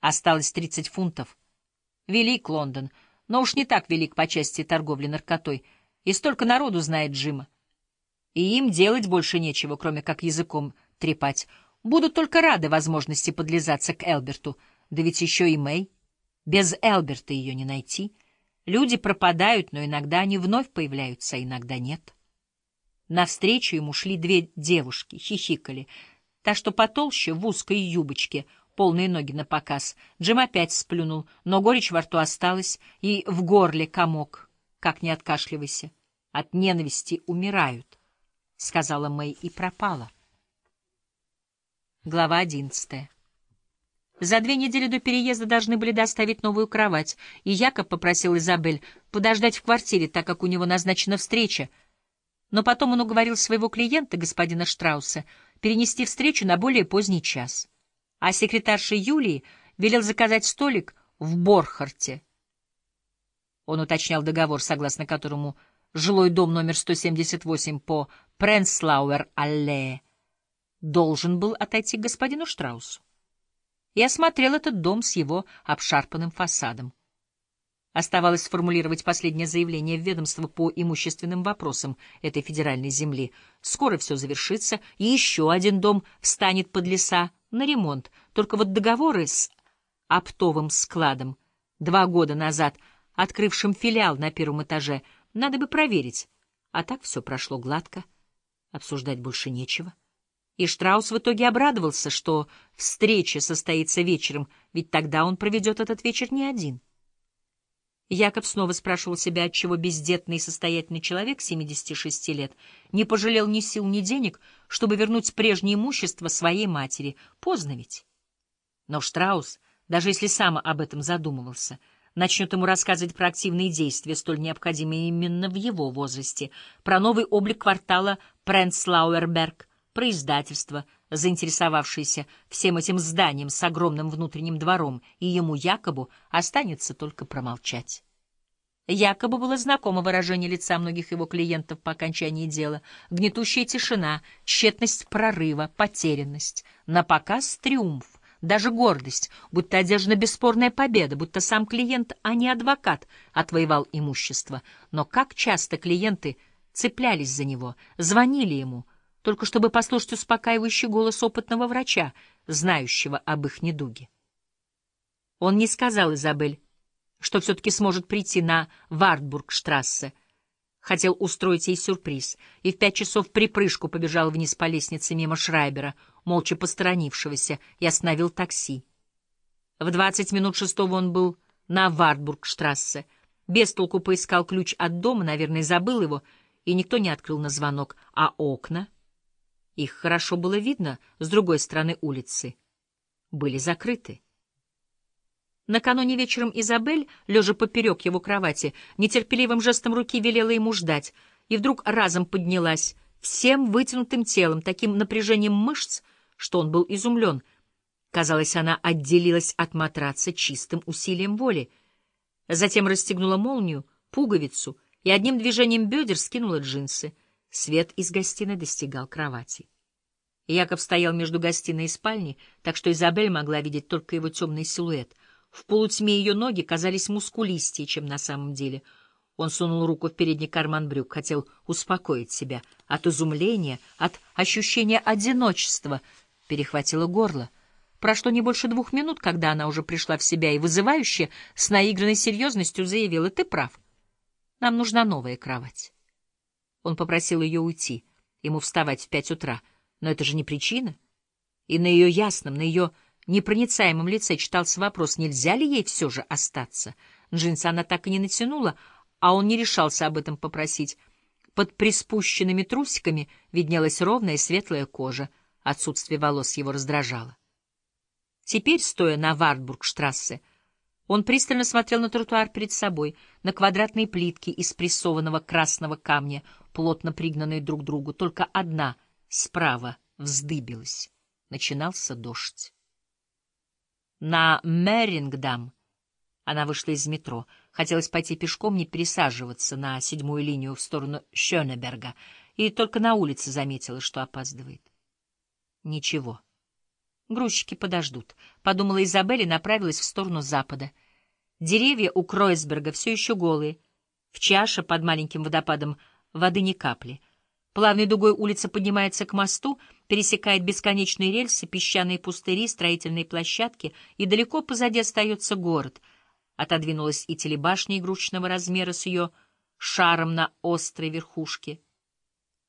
Осталось 30 фунтов. Велик Лондон, но уж не так велик по части торговли наркотой, и столько народу знает Джима. И им делать больше нечего, кроме как языком трепать. Будут только рады возможности подлизаться к Элберту, да ведь еще и Мэй. Без Элберта ее не найти. Люди пропадают, но иногда они вновь появляются, а иногда нет. Навстречу ему шли две девушки, хихикали. Та, что потолще, в узкой юбочке, полные ноги на показ. Джим опять сплюнул, но горечь во рту осталась, и в горле комок. Как не откашливайся. От ненависти умирают, — сказала Мэй и пропала. Глава одиннадцатая. За две недели до переезда должны были доставить новую кровать, и Якоб попросил Изабель подождать в квартире, так как у него назначена встреча. Но потом он уговорил своего клиента, господина Штрауса, перенести встречу на более поздний час. А секретарше Юлии велел заказать столик в Борхарте. Он уточнял договор, согласно которому жилой дом номер 178 по Пренслауэр-Аллее должен был отойти к господину Штраусу и осмотрел этот дом с его обшарпанным фасадом. Оставалось сформулировать последнее заявление в ведомство по имущественным вопросам этой федеральной земли. Скоро все завершится, и еще один дом встанет под леса на ремонт. Только вот договоры с оптовым складом, два года назад открывшим филиал на первом этаже, надо бы проверить. А так все прошло гладко. Обсуждать больше нечего. И Штраус в итоге обрадовался, что встреча состоится вечером, ведь тогда он проведет этот вечер не один. Якоб снова спрашивал себя, отчего бездетный и состоятельный человек 76 лет не пожалел ни сил, ни денег, чтобы вернуть прежнее имущество своей матери. Поздно ведь. Но Штраус, даже если сам об этом задумывался, начнет ему рассказывать про активные действия, столь необходимые именно в его возрасте, про новый облик квартала Пренслауэрберг, про издательство, заинтересовавшееся всем этим зданием с огромным внутренним двором, и ему якобы останется только промолчать. Якобы было знакомо выражение лица многих его клиентов по окончании дела, гнетущая тишина, тщетность прорыва, потерянность, напоказ триумф, даже гордость, будто одержана бесспорная победа, будто сам клиент, а не адвокат, отвоевал имущество. Но как часто клиенты цеплялись за него, звонили ему — только чтобы послушать успокаивающий голос опытного врача, знающего об их недуге. Он не сказал Изабель, что все-таки сможет прийти на Вартбургштрассе. Хотел устроить ей сюрприз, и в пять часов припрыжку побежал вниз по лестнице мимо Шрайбера, молча посторонившегося, и остановил такси. В двадцать минут шестого он был на Вартбургштрассе. Без поискал ключ от дома, наверное, забыл его, и никто не открыл на звонок, а окна — их хорошо было видно с другой стороны улицы. Были закрыты. Накануне вечером Изабель, лежа поперек его кровати, нетерпеливым жестом руки велела ему ждать, и вдруг разом поднялась, всем вытянутым телом, таким напряжением мышц, что он был изумлен. Казалось, она отделилась от матраца чистым усилием воли. Затем расстегнула молнию, пуговицу и одним движением бедер скинула джинсы — Свет из гостиной достигал кровати. Яков стоял между гостиной и спальней, так что Изабель могла видеть только его темный силуэт. В полутьме ее ноги казались мускулистее, чем на самом деле. Он сунул руку в передний карман брюк, хотел успокоить себя. От изумления, от ощущения одиночества перехватило горло. Прошло не больше двух минут, когда она уже пришла в себя и вызывающе, с наигранной серьезностью заявила, «Ты прав. Нам нужна новая кровать». Он попросил ее уйти, ему вставать в пять утра. Но это же не причина. И на ее ясном, на ее непроницаемом лице читался вопрос, нельзя ли ей все же остаться. Джинсы она так и не натянула, а он не решался об этом попросить. Под приспущенными трусиками виднелась ровная светлая кожа. Отсутствие волос его раздражало. Теперь, стоя на Вартбургштрассе, он пристально смотрел на тротуар перед собой, на квадратные плитки из прессованного красного камня, плотно пригнанные друг к другу. Только одна справа вздыбилась. Начинался дождь. На Мерингдам она вышла из метро. Хотелось пойти пешком, не пересаживаться на седьмую линию в сторону Шёнеберга, и только на улице заметила, что опаздывает. Ничего. Грузчики подождут, — подумала Изабель и направилась в сторону запада. Деревья у Кройсберга все еще голые. В чаше под маленьким водопадом воды ни капли. Плавной дугой улица поднимается к мосту, пересекает бесконечные рельсы, песчаные пустыри, строительные площадки, и далеко позади остается город. Отодвинулась и телебашня игрушечного размера с ее шаром на острой верхушке —